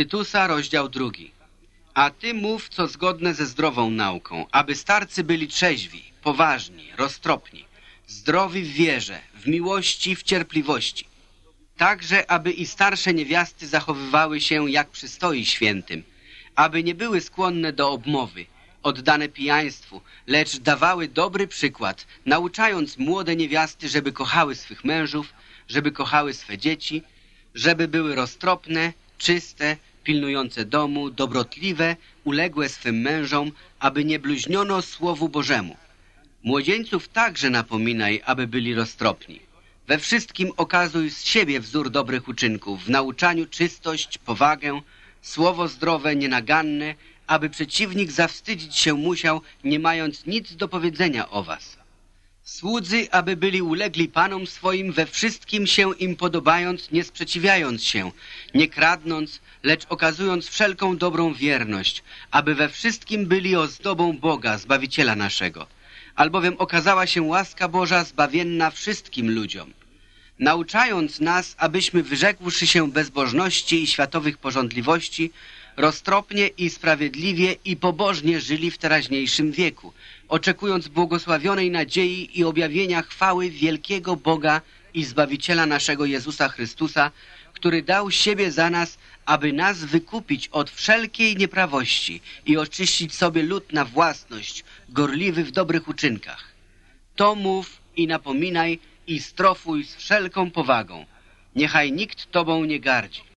Tytusa, rozdział drugi. A ty mów, co zgodne ze zdrową nauką, aby starcy byli trzeźwi, poważni, roztropni, zdrowi w wierze, w miłości, w cierpliwości. Także, aby i starsze niewiasty zachowywały się, jak przystoi świętym, aby nie były skłonne do obmowy, oddane pijaństwu, lecz dawały dobry przykład, nauczając młode niewiasty, żeby kochały swych mężów, żeby kochały swe dzieci, żeby były roztropne, czyste, pilnujące domu, dobrotliwe, uległe swym mężom, aby nie bluźniono Słowu Bożemu. Młodzieńców także napominaj, aby byli roztropni. We wszystkim okazuj z siebie wzór dobrych uczynków, w nauczaniu czystość, powagę, słowo zdrowe, nienaganne, aby przeciwnik zawstydzić się musiał, nie mając nic do powiedzenia o was. Słudzy, aby byli ulegli Panom swoim, we wszystkim się im podobając, nie sprzeciwiając się, nie kradnąc, lecz okazując wszelką dobrą wierność, aby we wszystkim byli ozdobą Boga, Zbawiciela naszego. Albowiem okazała się łaska Boża zbawienna wszystkim ludziom, nauczając nas, abyśmy wyrzekłszy się bezbożności i światowych porządliwości, roztropnie i sprawiedliwie i pobożnie żyli w teraźniejszym wieku, oczekując błogosławionej nadziei i objawienia chwały wielkiego Boga i Zbawiciela naszego Jezusa Chrystusa, który dał siebie za nas, aby nas wykupić od wszelkiej nieprawości i oczyścić sobie lud na własność, gorliwy w dobrych uczynkach. To mów i napominaj i strofuj z wszelką powagą. Niechaj nikt Tobą nie gardzi.